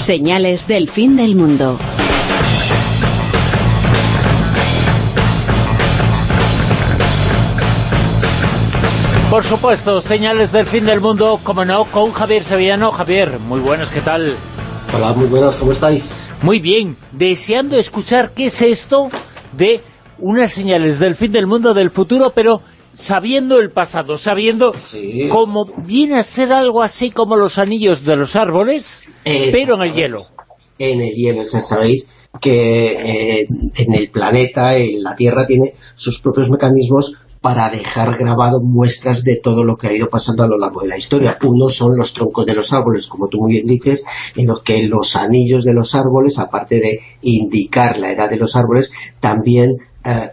Señales del fin del mundo. Por supuesto, señales del fin del mundo, como no, con Javier Sevillano. Javier, muy buenas, ¿qué tal? Hola, muy buenas, ¿cómo estáis? Muy bien, deseando escuchar qué es esto de unas señales del fin del mundo del futuro, pero sabiendo el pasado, sabiendo cómo viene a ser algo así como los anillos de los árboles, pero en el hielo. En el hielo, ya sabéis que eh, en el planeta, en la Tierra, tiene sus propios mecanismos para dejar grabado muestras de todo lo que ha ido pasando a lo largo de la historia. Uno son los troncos de los árboles, como tú muy bien dices, en los que los anillos de los árboles, aparte de indicar la edad de los árboles, también... Eh,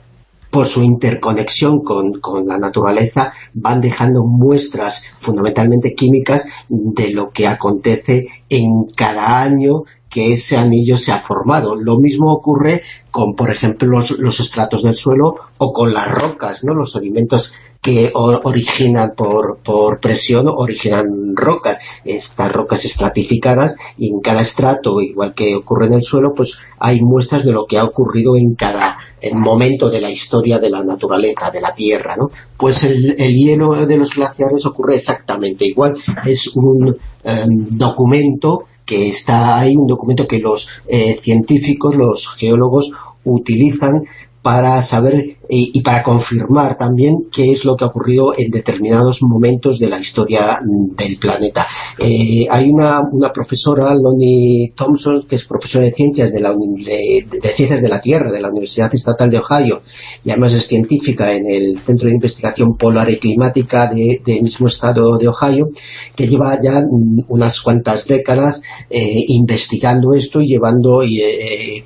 por su interconexión con, con, la naturaleza, van dejando muestras fundamentalmente químicas de lo que acontece en cada año que ese anillo se ha formado. Lo mismo ocurre con, por ejemplo, los, estratos del suelo o con las rocas, ¿no? Los sedimentos que originan por, por presión originan rocas, estas rocas estratificadas y en cada estrato, igual que ocurre en el suelo, pues hay muestras de lo que ha ocurrido en cada momento de la historia de la naturaleza, de la Tierra, ¿no? Pues el, hielo de los glaciares ocurre exactamente igual, es un em, documento que está ahí, un documento que los eh, científicos, los geólogos utilizan para saber y, para confirmar también qué es lo que ha ocurrido en determinados momentos de la historia del planeta. Eh, hay una, profesora, Lonnie Thompson, que es profesora de ciencias de, la, de, ciencias de la Tierra de la Universidad Estatal de Ohio y además es científica en el Centro de Investigación Polar y Climática del mismo estado de Ohio, que lleva ya unas cuantas décadas eh, investigando esto y llevando eh,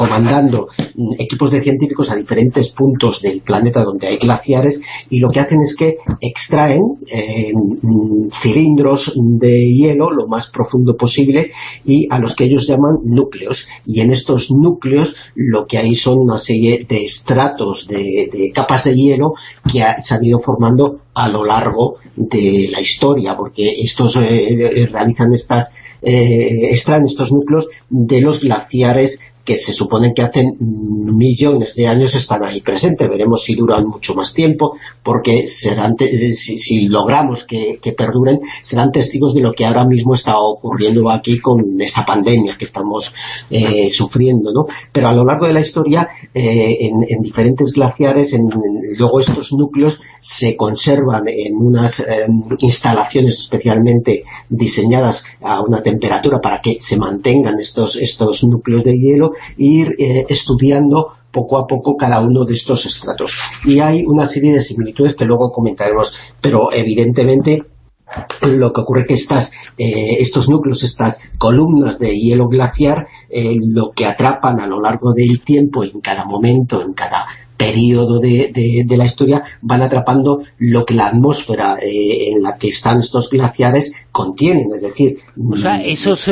comandando equipos de científicos a diferentes puntos del planeta donde hay glaciares y lo que hacen es que extraen eh, cilindros de hielo lo más profundo posible y a los que ellos llaman núcleos. Y en estos núcleos lo que hay son una serie de estratos de, capas de hielo que se han ido formando a lo largo de la historia porque estos eh, realizan estas eh, extraen estos núcleos de los glaciares que se suponen que hacen millones de años están ahí presentes. Veremos si duran mucho más tiempo, porque serán eh, si, logramos que, perduren, serán testigos de lo que ahora mismo está ocurriendo aquí con esta pandemia que estamos eh, sufriendo. ¿no? Pero a lo largo de la historia, eh, en, diferentes glaciares, en, luego estos núcleos se conservan en unas instalaciones especialmente diseñadas a una temperatura para que se mantengan estos, estos núcleos de hielo ir eh, estudiando poco a poco cada uno de estos estratos. Y hay una serie de similitudes que luego comentaremos, pero evidentemente lo que ocurre que estas, eh, estos núcleos, estas columnas de hielo glaciar, eh, lo que atrapan a lo largo del tiempo, en cada momento, en cada periodo de, de, la historia, van atrapando lo que la atmósfera en la que están estos glaciares contienen, es decir... O sea, mm, esos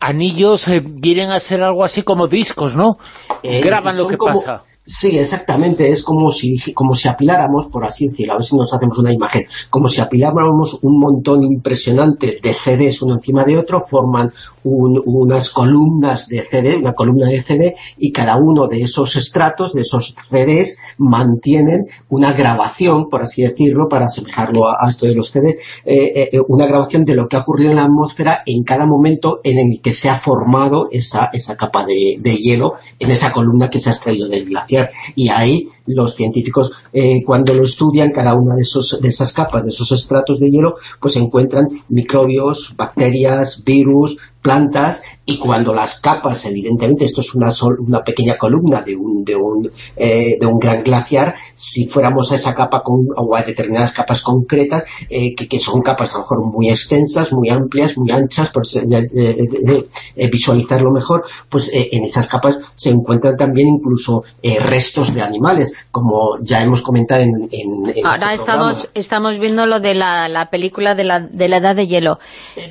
anillos eh, vienen a ser algo así como discos, ¿no? Eh, Graban lo que pasa. Sí, exactamente, es como si, como si apiláramos, por así decirlo, a ver si nos hacemos una imagen, como si apiláramos un montón impresionante de CDs uno encima de otro, forman unas columnas de CD, una columna de CD, y cada uno de esos estratos, de esos CDs, mantienen una grabación, por así decirlo, para asemejarlo a, esto de los CD, eh, eh, una grabación de lo que ha ocurrido en la atmósfera en cada momento en el que se ha formado esa, esa capa de, de hielo, en esa columna que se ha extraído del glaciar y ahí los científicos eh, cuando lo estudian cada una de, esos, de esas capas, de esos estratos de hielo, pues encuentran microbios, bacterias, virus, plantas y cuando las capas, evidentemente, esto es una, una pequeña columna de un, de, un, eh, de un gran glaciar, si fuéramos a esa capa con, o a determinadas capas concretas, eh, que, que, son capas a lo mejor muy extensas, muy amplias, muy anchas, por visualizarlo mejor, pues en esas capas se encuentran también incluso restos de animales, como ya hemos comentado en, en, Ahora este estamos, estamos viendo lo de la, la película de la, de la edad de hielo.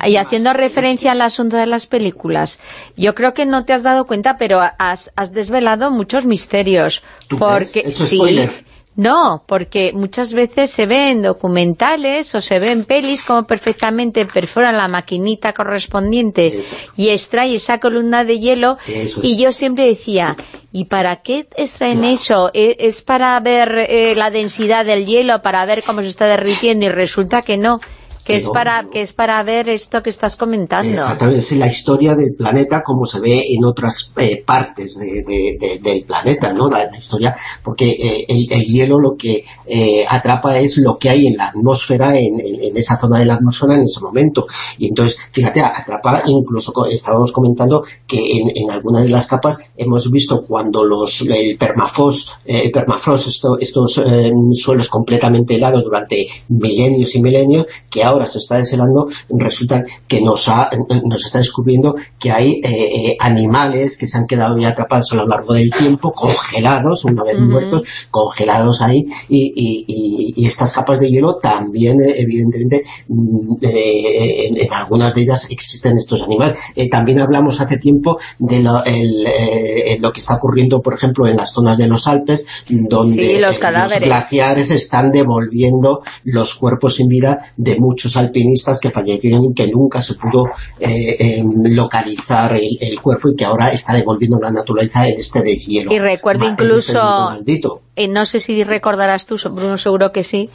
Y haciendo referencia al asunto de las películas, yo creo que no te has dado cuenta, pero has, has desvelado muchos misterios. porque sí, No, porque muchas veces se ven documentales o se ven pelis como perfectamente perforan la maquinita correspondiente y extrae esa columna de hielo y yo siempre decía, ¿y para qué extraen eso? ¿E-, ¿Es para ver eh, la densidad del hielo, para ver cómo se está derritiendo? Y resulta que no, que es para que es para ver esto que estás comentando. Exactamente, es la historia del planeta como se ve en otras eh, partes del planeta, ¿no? La, historia, porque eh, el, hielo lo que eh, atrapa es lo que hay en la atmósfera, en, esa zona de la atmósfera en ese momento. Y entonces, fíjate, atrapa, incluso estábamos comentando que en, algunas de las capas hemos visto cuando los el permafrost, el permafrost estos suelos completamente helados durante milenios y milenios, que ahora ahora se está deshelando, resulta que nos, ha, nos está descubriendo que hay eh, eh, animales que se han quedado ya atrapados a lo largo del tiempo, congelados, una vez muertos, congelados ahí, y, estas capas de hielo también, eh, evidentemente, mm, en, algunas de ellas existen estos animales. también hablamos hace tiempo de lo, lo, que está ocurriendo, por ejemplo, en las zonas de los Alpes, donde los, los glaciares están devolviendo los cuerpos sin vida de muchos alpinistas que fallecieron y que nunca se pudo eh, em, localizar el, cuerpo y que ahora está devolviendo la naturaleza en este deshielo. Y recuerdo este incluso, no sé si recordarás tú, Bruno, seguro que sí,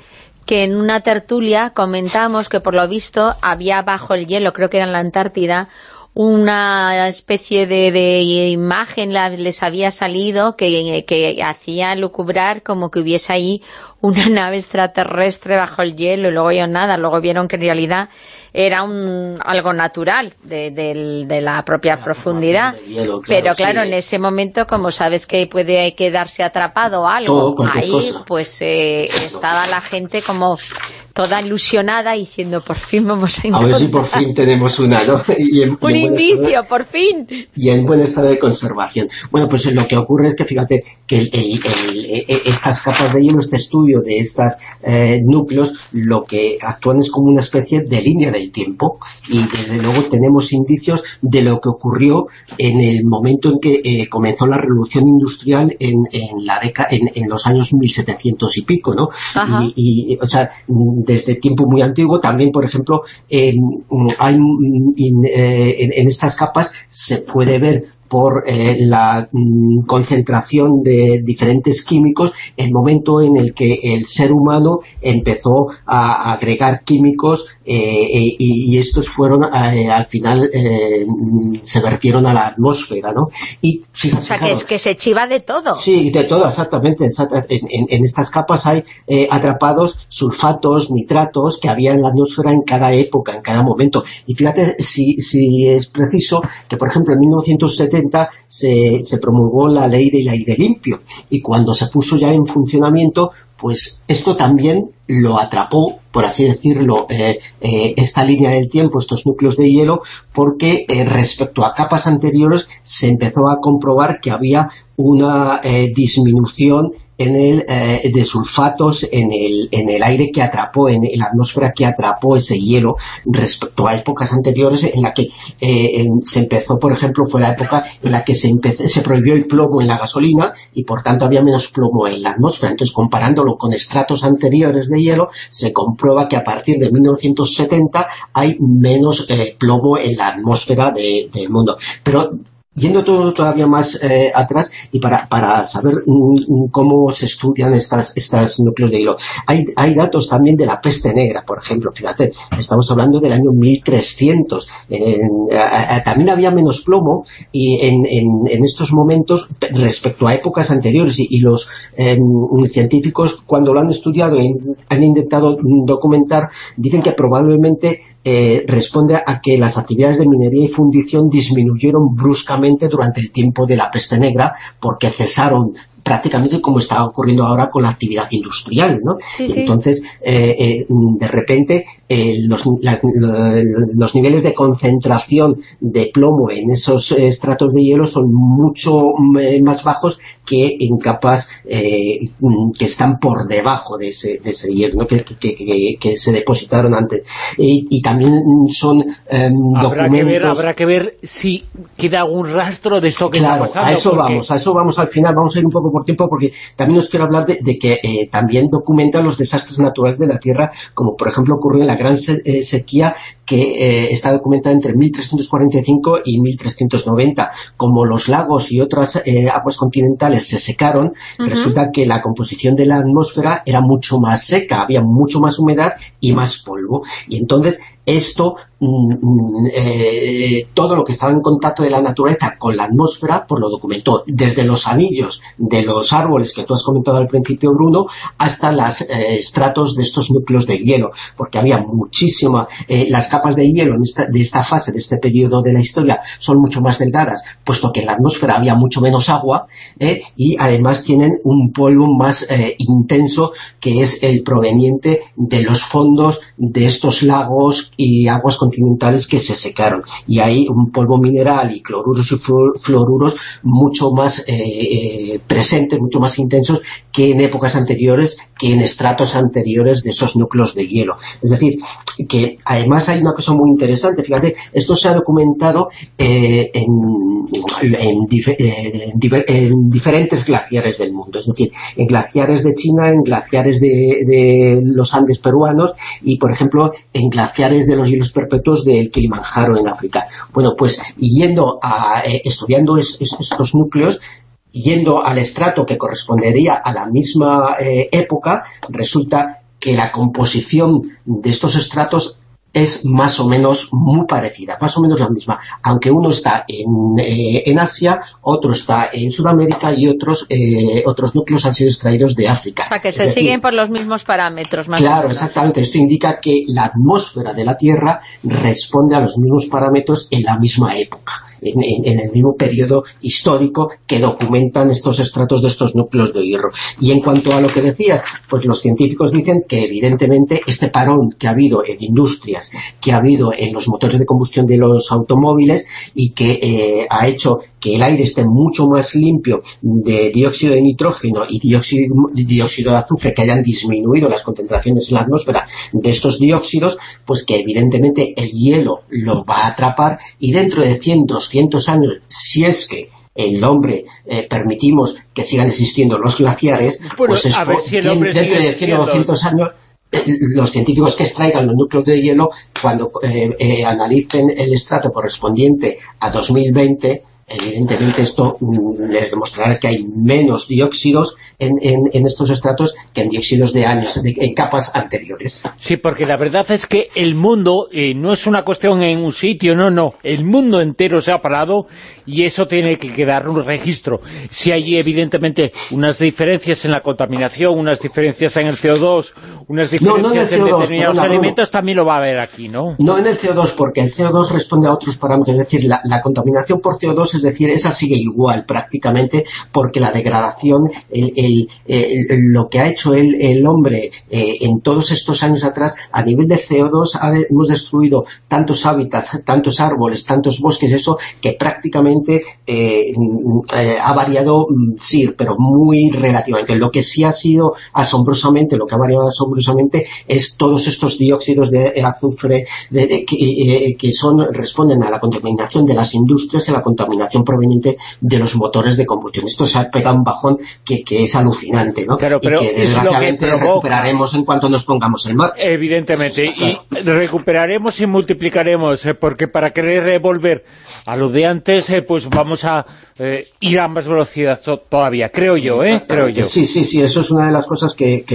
que en una tertulia comentamos que por lo visto había bajo el hielo, creo que era en la Antártida, una especie de, imagen les había salido que, que hacía lucubrar como que hubiese ahí una nave extraterrestre bajo el hielo y luego yo nada, luego vieron que en realidad era un, algo natural de, la propia profundidad. pero claro, en ese momento, como sabes que puede quedarse atrapado algo, ahí pues eh, estaba la gente como toda ilusionada diciendo por fin vamos a encontrar. A ver si por fin tenemos una, ¿no? un indicio, por fin. Y en buen estado de conservación. Bueno, pues lo que ocurre es que fíjate que estas capas de hielo, este estudio de estos eh, núcleos, lo que actúan es como una especie de línea del tiempo y desde luego tenemos indicios de lo que ocurrió en el momento en que eh, comenzó la revolución industrial en, la en, los años 1700 y pico, ¿no? Y, o sea, desde tiempo muy antiguo también, por ejemplo, hay, eh, en estas capas se puede ver por eh, la mm, concentración de diferentes químicos, el momento en el que el ser humano empezó a agregar químicos eh, eh, y, estos fueron al final se vertieron a la atmósfera, ¿no? Y, o sea, que, es, que se chiva de todo. Sí, de todo, exactamente. En, estas capas hay atrapados sulfatos, nitratos que había en la atmósfera en cada época, en cada momento. Y fíjate si, si es preciso que, por ejemplo, en 1970 se, promulgó la ley del aire limpio. Y cuando se puso ya en funcionamiento pues esto también lo atrapó, por así decirlo, eh, eh, esta línea del tiempo, estos núcleos de hielo, porque eh, respecto a capas anteriores se empezó a comprobar que había una disminución en el, eh, de sulfatos en el, en el aire que atrapó, en, la atmósfera que atrapó ese hielo respecto a épocas anteriores en la que eh, se empezó, por ejemplo, fue la época en la que se, se prohibió el plomo en la gasolina y por tanto había menos plomo en la atmósfera. Entonces, comparándolo con estratos anteriores de hielo, se comprueba que a partir de 1970 hay menos eh, plomo en la atmósfera del mundo. Pero yendo todo todavía más eh, atrás y para, para saber cómo se estudian estas, estas núcleos de hilo. Hay, hay datos también de la peste negra, por ejemplo, fíjate, estamos hablando del año 1300. también había menos plomo y en, en, estos momentos, respecto a épocas anteriores y, los em, científicos cuando lo han estudiado y han intentado documentar, dicen que probablemente eh, responde a que las actividades de minería y fundición disminuyeron bruscamente durante el tiempo de la peste negra porque cesaron prácticamente como está ocurriendo ahora con la actividad industrial, ¿no? Entonces, eh, eh, de repente, eh, los, los, niveles de concentración de plomo en esos estratos de hielo son mucho más bajos que en capas que están por debajo de ese, de ese hielo, ¿no? que, que, se depositaron antes. Y, también son em, habrá documentos... Que ver, habrá que ver si queda algún rastro de eso que claro, está pasando. a eso vamos, a eso vamos al final, vamos a ir un poco por tiempo porque también os quiero hablar de, que eh, también documenta los desastres naturales de la Tierra, como por ejemplo ocurrió en la gran eh, sequía que eh, está documentada entre 1345 y 1390. Como los lagos y otras aguas continentales se secaron, resulta que la composición de la atmósfera era mucho más seca, había mucho más humedad y más polvo. Y entonces esto, mm, mm, eh, todo lo que estaba en contacto de la naturaleza con la atmósfera, pues lo documentó desde los anillos de los árboles que tú has comentado al principio, Bruno, hasta los eh, estratos de estos núcleos de hielo, porque había muchísimas, eh, las capas de hielo de esta fase, de este periodo de la historia, son mucho más delgadas, puesto que en la atmósfera había mucho menos agua, y además tienen un polvo más intenso, que es el proveniente de los fondos de estos lagos y aguas continentales que se secaron. Y hay un polvo mineral y cloruros y fluoruros mucho más eh, eh, presentes, mucho más intensos que en épocas anteriores, que en estratos anteriores de esos núcleos de hielo. Es decir, que además hay una cosa muy interesante, fíjate, esto se ha documentado eh, en, diferentes glaciares del mundo, es decir, en glaciares de China, en glaciares de, de los Andes peruanos y, por ejemplo, en glaciares de los hielos perpetuos del Kilimanjaro en África. Bueno, pues yendo a, eh, estudiando estos núcleos, yendo al estrato que correspondería a la misma eh, época, resulta que la composición de estos estratos es más o menos muy parecida, más o menos la misma, aunque uno está en, eh, en Asia, otro está en Sudamérica y otros eh, otros núcleos han sido extraídos de África. O sea, que se siguen por los mismos parámetros. Más claro, exactamente. Esto indica que la atmósfera de la Tierra responde a los mismos parámetros en la misma época en, el mismo periodo histórico que documentan estos estratos de estos núcleos de hierro. Y en cuanto a lo que decías, pues los científicos dicen que evidentemente este parón que ha habido en industrias, que ha habido en los motores de combustión de los automóviles y que eh, ha hecho que el aire esté mucho más limpio de dióxido de nitrógeno y dióxido, dióxido de azufre, que hayan disminuido las concentraciones en la atmósfera de estos dióxidos, pues que evidentemente el hielo los va a atrapar y dentro de 100, 200 años, si es que el hombre eh, permitimos que sigan existiendo los glaciares, pues es dentro de 100 o 200 años eh, los científicos que extraigan los núcleos de hielo, cuando eh, analicen el estrato correspondiente a 2020, evidentemente esto mm, les demostrará que hay menos dióxidos en, estos estratos que en dióxidos de años, en capas anteriores. Sí, porque la verdad es que el mundo eh, no es una cuestión en un sitio, no, no, el mundo entero se ha parado y eso tiene que quedar un registro. Si hay evidentemente unas diferencias en la contaminación, unas diferencias en el CO2, unas diferencias en, determinados alimentos, también lo va a haber aquí, ¿no? No en el CO2, porque el CO2 responde a otros parámetros, es decir, la, la contaminación por CO2 es decir, esa sigue igual prácticamente porque la degradación, lo que ha hecho el, hombre eh, en todos estos años atrás, a nivel de CO2 hemos destruido tantos hábitats, tantos árboles, tantos bosques, eso que prácticamente eh, eh, ha variado, mm, sí, pero muy relativamente. Lo que sí ha sido asombrosamente, lo que ha variado asombrosamente es todos estos dióxidos de azufre que, que son responden a la contaminación de las industrias y a la contaminación proveniente de los motores de combustión. Esto se ha pegado un bajón que, es alucinante, ¿no? pero y que desgraciadamente recuperaremos en cuanto nos pongamos en marcha. Evidentemente, y recuperaremos y multiplicaremos, eh, porque para querer volver a lo de antes, eh, pues vamos a eh, ir a más velocidad todavía, creo yo, ¿eh? Creo yo. Sí, sí, sí, eso es una de las cosas que,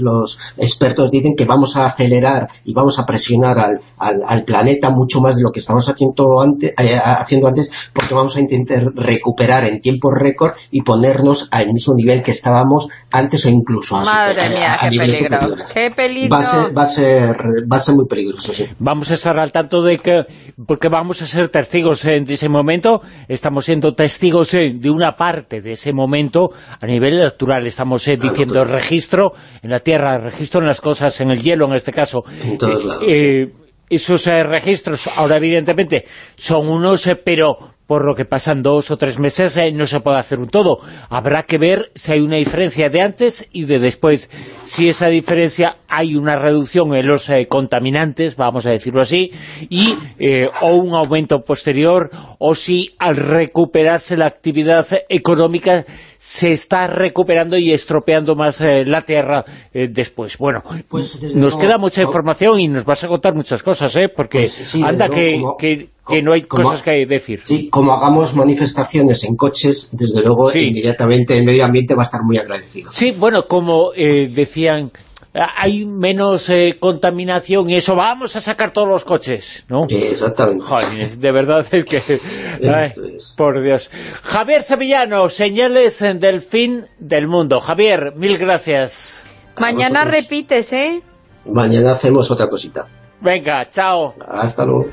los, expertos dicen que vamos a acelerar y vamos a presionar al, al, planeta mucho más de lo que estamos haciendo antes, haciendo antes porque vamos a intentar recuperar en tiempo récord y ponernos al mismo nivel que estábamos antes o incluso a, Madre mía, qué peligro. Qué peligro. Va a, ser, va, a ser, va a ser muy peligroso, sí. Vamos a estar al tanto de que, porque vamos a ser testigos de ese momento, estamos siendo testigos de una parte de ese momento a nivel natural, estamos eh, diciendo registro en la tierra, registro en las cosas, en el hielo en este caso. En todos lados. Eh, esos eh, registros ahora evidentemente son unos, pero por lo que pasan dos o tres meses eh, no se puede hacer un todo. Habrá que ver si hay una diferencia de antes y de después. Si esa diferencia hay una reducción en los eh, contaminantes, vamos a decirlo así, y eh, o un aumento posterior, o si al recuperarse la actividad económica se está recuperando y estropeando más la tierra después. Bueno, pues nos queda mucha información y nos vas a contar muchas cosas, ¿eh? porque pues anda que, que no hay cosas que decir. Sí, como hagamos manifestaciones en coches, desde luego inmediatamente el medio ambiente va a estar muy agradecido. Sí, bueno, como eh, decían, hay menos eh, contaminación y eso, vamos a sacar todos los coches, ¿no? Exactamente. de verdad es que... Por Dios. Javier Sevillano, señales del fin del mundo. Javier, mil gracias. Mañana repites, ¿eh? Mañana hacemos otra cosita. Venga, chao. Hasta luego.